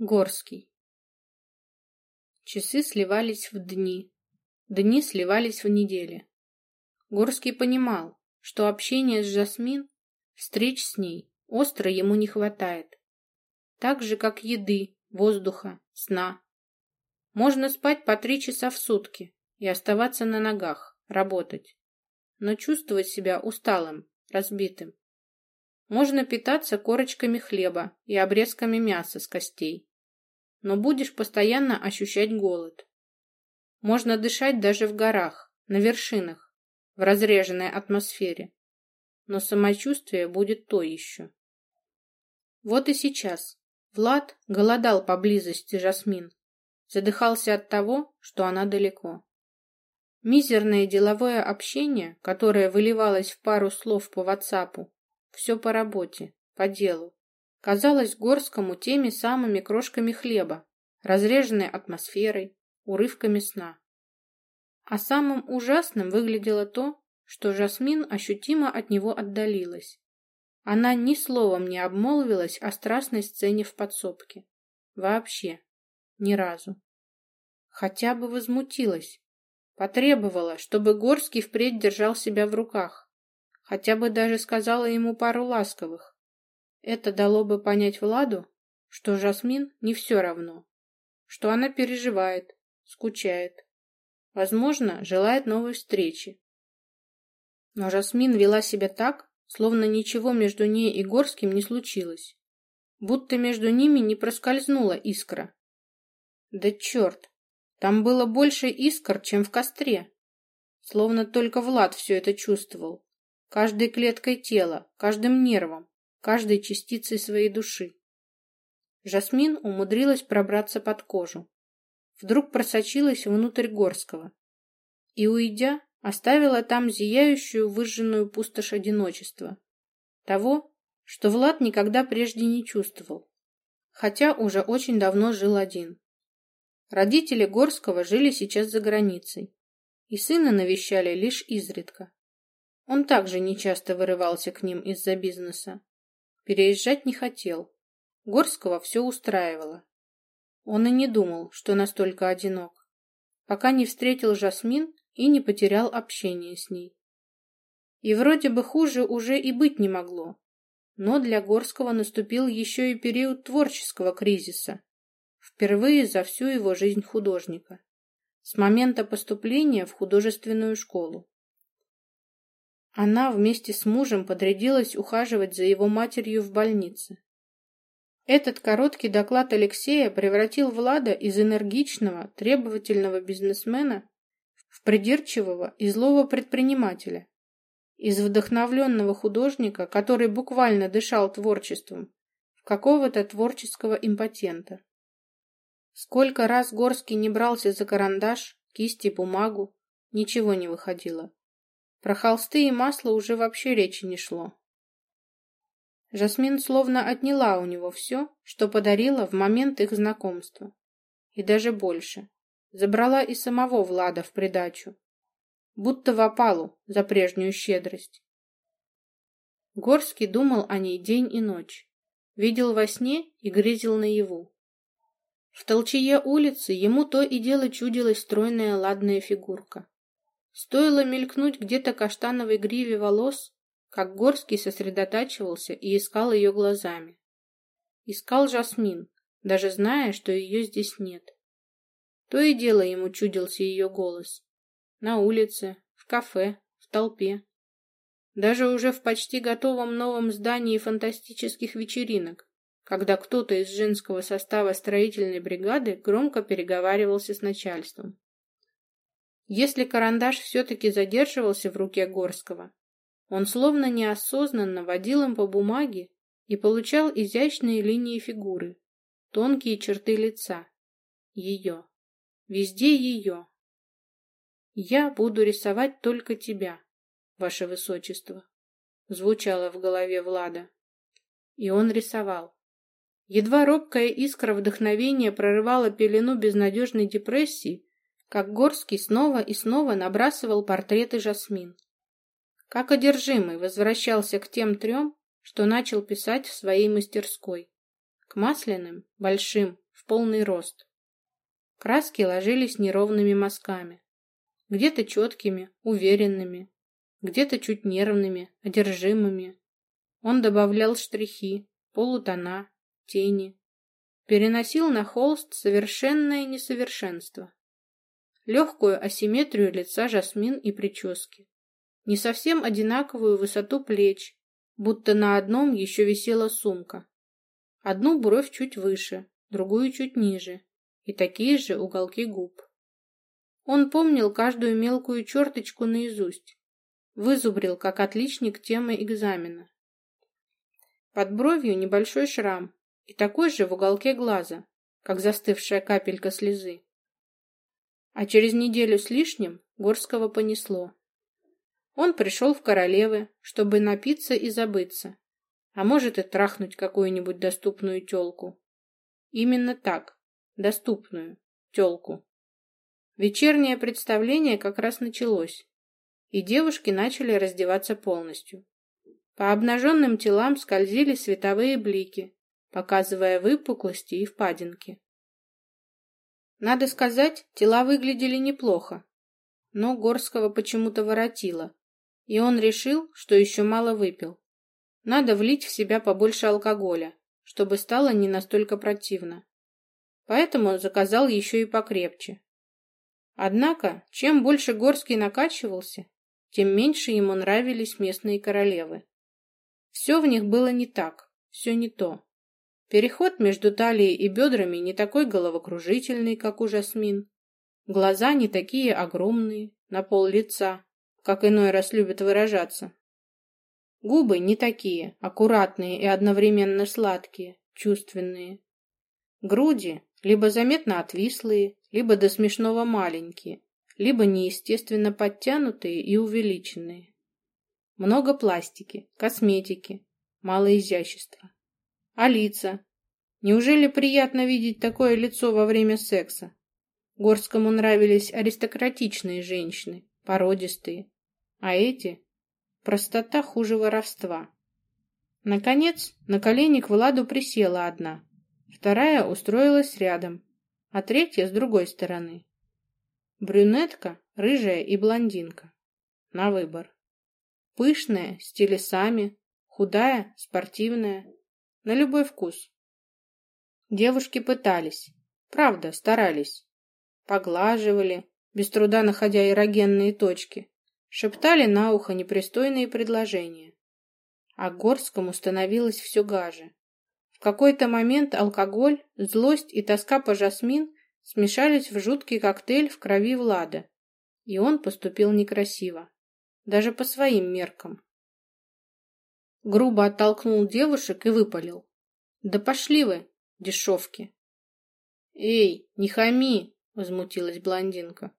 Горский. Часы сливались в дни, дни сливались в недели. Горский понимал, что общение с Жасмин, встреч с ней, остро ему не хватает. Так же, как еды, воздуха, сна. Можно спать по три часа в сутки и оставаться на ногах, работать, но чувствовать себя усталым, разбитым. Можно питаться корочками хлеба и обрезками мяса с костей но будешь постоянно ощущать голод. Можно дышать даже в горах, на вершинах, в разреженной атмосфере, но самочувствие будет то еще. Вот и сейчас Влад голодал поблизости Жасмин, задыхался от того, что она далеко. Мизерное деловое общение, которое выливалось в пару слов по ватсапу, все по работе, по делу, казалось Горскому теми самыми крошками хлеба, разреженной атмосферой, урывками сна. А самым ужасным выглядело то, что Жасмин ощутимо от него отдалилась. Она ни словом не обмолвилась о страстной сцене в подсобке. Вообще. Ни разу. Хотя бы возмутилась. Потребовала, чтобы Горский впредь держал себя в руках. Хотя бы даже сказала ему пару ласковых. Это дало бы понять Владу, что Жасмин не все равно, что она переживает, скучает, возможно, желает новой встречи. Но Жасмин вела себя так, словно ничего между ней и Горским не случилось, будто между ними не проскользнула искра. Да черт, там было больше искр, чем в костре. Словно только Влад все это чувствовал, каждой клеткой тела, каждым нервом каждой частицей своей души. Жасмин умудрилась пробраться под кожу. Вдруг просочилась внутрь Горского. И, уйдя, оставила там зияющую выжженную пустошь одиночества. Того, что Влад никогда прежде не чувствовал. Хотя уже очень давно жил один. Родители Горского жили сейчас за границей. И сына навещали лишь изредка. Он также нечасто вырывался к ним из-за бизнеса. Переезжать не хотел. Горского все устраивало. Он и не думал, что настолько одинок, пока не встретил Жасмин и не потерял общение с ней. И вроде бы хуже уже и быть не могло. Но для Горского наступил еще и период творческого кризиса. Впервые за всю его жизнь художника. С момента поступления в художественную школу. Она вместе с мужем подрядилась ухаживать за его матерью в больнице. Этот короткий доклад Алексея превратил Влада из энергичного, требовательного бизнесмена в придирчивого и злого предпринимателя, из вдохновленного художника, который буквально дышал творчеством, в какого-то творческого импотента. Сколько раз Горский не брался за карандаш, кисть и бумагу, ничего не выходило. Про холсты и масло уже вообще речи не шло. Жасмин словно отняла у него все, что подарила в момент их знакомства. И даже больше. Забрала и самого Влада в придачу. Будто в опалу за прежнюю щедрость. Горский думал о ней день и ночь. Видел во сне и грезил наяву. В толчее улицы ему то и дело чудилась стройная ладная фигурка. Стоило мелькнуть где-то каштановой гриве волос, как Горский сосредотачивался и искал ее глазами. Искал Жасмин, даже зная, что ее здесь нет. То и дело ему чудился ее голос. На улице, в кафе, в толпе. Даже уже в почти готовом новом здании фантастических вечеринок, когда кто-то из женского состава строительной бригады громко переговаривался с начальством. Если карандаш все-таки задерживался в руке Горского, он словно неосознанно водил им по бумаге и получал изящные линии фигуры, тонкие черты лица. Ее. Везде ее. «Я буду рисовать только тебя, ваше высочество», звучало в голове Влада. И он рисовал. Едва робкая искра вдохновения прорывала пелену безнадежной депрессии, как Горский снова и снова набрасывал портреты Жасмин. Как одержимый возвращался к тем трем, что начал писать в своей мастерской. К масляным, большим, в полный рост. Краски ложились неровными мазками. Где-то четкими, уверенными, где-то чуть нервными, одержимыми. Он добавлял штрихи, полутона, тени. Переносил на холст совершенное несовершенство. Легкую асимметрию лица Жасмин и прически. Не совсем одинаковую высоту плеч, будто на одном еще висела сумка. Одну бровь чуть выше, другую чуть ниже, и такие же уголки губ. Он помнил каждую мелкую черточку наизусть, вызубрил как отличник темы экзамена. Под бровью небольшой шрам и такой же в уголке глаза, как застывшая капелька слезы. А через неделю с лишним Горского понесло. Он пришел в королевы, чтобы напиться и забыться, а может и трахнуть какую-нибудь доступную тёлку. Именно так, доступную тёлку. Вечернее представление как раз началось, и девушки начали раздеваться полностью. По обнаженным телам скользили световые блики, показывая выпуклости и впадинки. Надо сказать, тела выглядели неплохо, но Горского почему-то воротило, и он решил, что еще мало выпил. Надо влить в себя побольше алкоголя, чтобы стало не настолько противно. Поэтому заказал еще и покрепче. Однако, чем больше Горский накачивался, тем меньше ему нравились местные королевы. Все в них было не так, все не то. Переход между талией и бедрами не такой головокружительный, как у Жасмин. Глаза не такие огромные, на пол лица, как иной раз любят выражаться. Губы не такие, аккуратные и одновременно сладкие, чувственные. Груди либо заметно отвислые, либо до смешного маленькие, либо неестественно подтянутые и увеличенные. Много пластики, косметики, мало изящества. А лица? Неужели приятно видеть такое лицо во время секса? Горскому нравились аристократичные женщины, породистые. А эти? Простота хуже воровства. Наконец, на колени к Владу присела одна. Вторая устроилась рядом, а третья с другой стороны. Брюнетка, рыжая и блондинка. На выбор. Пышная, с телесами, худая, спортивная. На любой вкус. Девушки пытались. Правда, старались. Поглаживали, без труда находя эрогенные точки. Шептали на ухо непристойные предложения. А Горскому становилось все гаже. В какой-то момент алкоголь, злость и тоска по Жасмин смешались в жуткий коктейль в крови Влада, и он поступил некрасиво, даже по своим меркам. Грубо оттолкнул девушек и выпалил. «Да пошли вы, дешевки!» «Эй, не хами!» — возмутилась блондинка.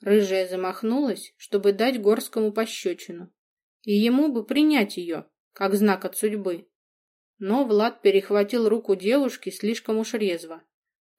Рыжая замахнулась, чтобы дать Горскому пощечину, и ему бы принять ее, как знак от судьбы. Но Влад перехватил руку девушки слишком уж резво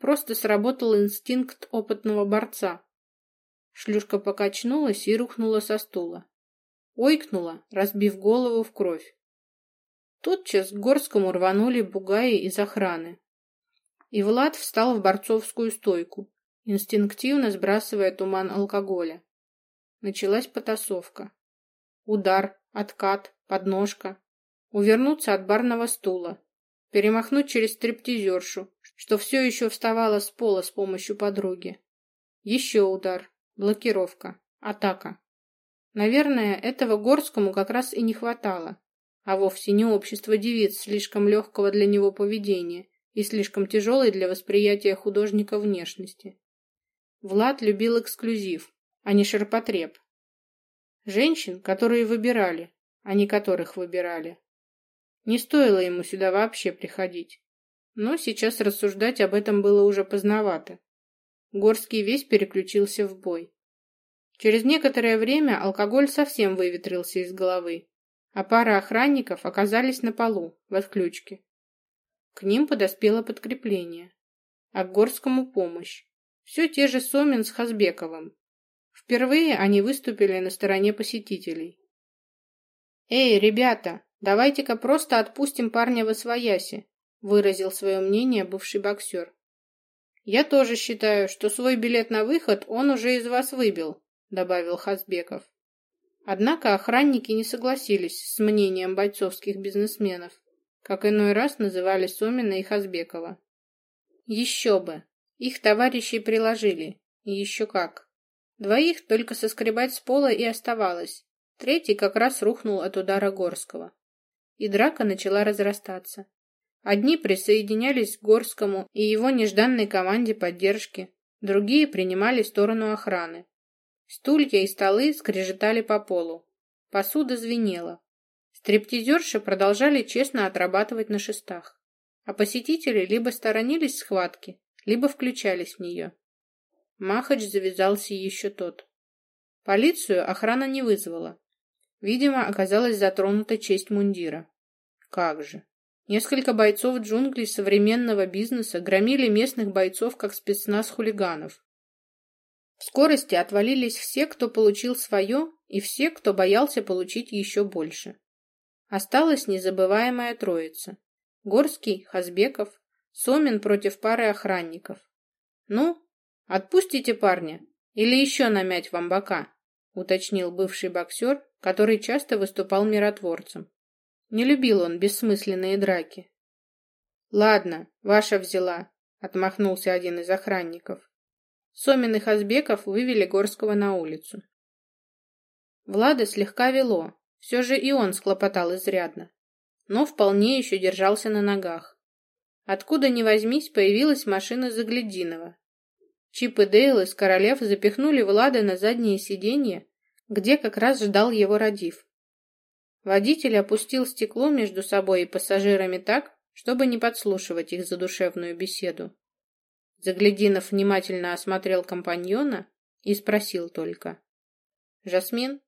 Просто сработал инстинкт опытного борца. Шлюшка покачнулась и рухнула со стула. Ойкнула, разбив голову в кровь. Тотчас к Горскому рванули бугаи из охраны. И Влад встал в борцовскую стойку, инстинктивно сбрасывая туман алкоголя. Началась потасовка. Удар, откат, подножка. Увернуться от барного стула. Перемахнуть через стриптизершу, что все еще вставала с пола с помощью подруги. Еще удар, блокировка, атака. Наверное, этого Горскому как раз и не хватало, а вовсе не общество девиц слишком легкого для него поведения и слишком тяжелой для восприятия художника внешности. Влад любил эксклюзив, а не ширпотреб. Женщин, которые выбирали, а не которых выбирали. Не стоило ему сюда вообще приходить. Но сейчас рассуждать об этом было уже поздновато. Горский весь переключился в бой. Через некоторое время алкоголь совсем выветрился из головы, а пара охранников оказались на полу, в отключке. К ним подоспело подкрепление, а к Горскому помощь. Все те же Сомин с Хазбековым. Впервые они выступили на стороне посетителей. «Эй, ребята, давайте-ка просто отпустим парня в освояси», выразил свое мнение бывший боксер. «Я тоже считаю, что свой билет на выход он уже из вас выбил», — добавил Хазбеков. Однако охранники не согласились с мнением бойцовских бизнесменов, как иной раз называли Сомина и Хазбекова. Еще бы! Их товарищи приложили. И еще как. Двоих только соскребать с пола и оставалось. Третий как раз рухнул от удара Горского. И драка начала разрастаться. Одни присоединялись к Горскому и его нежданной команде поддержки, другие принимали сторону охраны. Стулья и столы скрежетали по полу. Посуда звенела. Стриптизерши продолжали честно отрабатывать на шестах. А посетители либо сторонились схватки, либо включались в нее. Махач завязался еще тот. Полицию охрана не вызвала. Видимо, оказалась затронута честь мундира. Как же. Несколько бойцов джунглей современного бизнеса громили местных бойцов как спецназ хулиганов. В скорости отвалились все, кто получил свое, и все, кто боялся получить еще больше. Осталась незабываемая троица. Горский, Хазбеков, Сомин против пары охранников. Ну, отпустите парня или еще намять вам бока, уточнил бывший боксер, который часто выступал миротворцем. Не любил он бессмысленные драки. Ладно, ваша взяла, отмахнулся один из охранников. Сомин и Хазбеков вывели Горского на улицу. Влада слегка вело, все же и он схлопотал изрядно, но вполне еще держался на ногах. Откуда ни возьмись, появилась машина Заглядинова. Чип и Дейл из Королев запихнули Влада на заднее сиденье, где как раз ждал его Радив. Водитель опустил стекло между собой и пассажирами так, чтобы не подслушивать их задушевную беседу. Заглядинов внимательно осмотрел компаньона и спросил только. «Жасмин,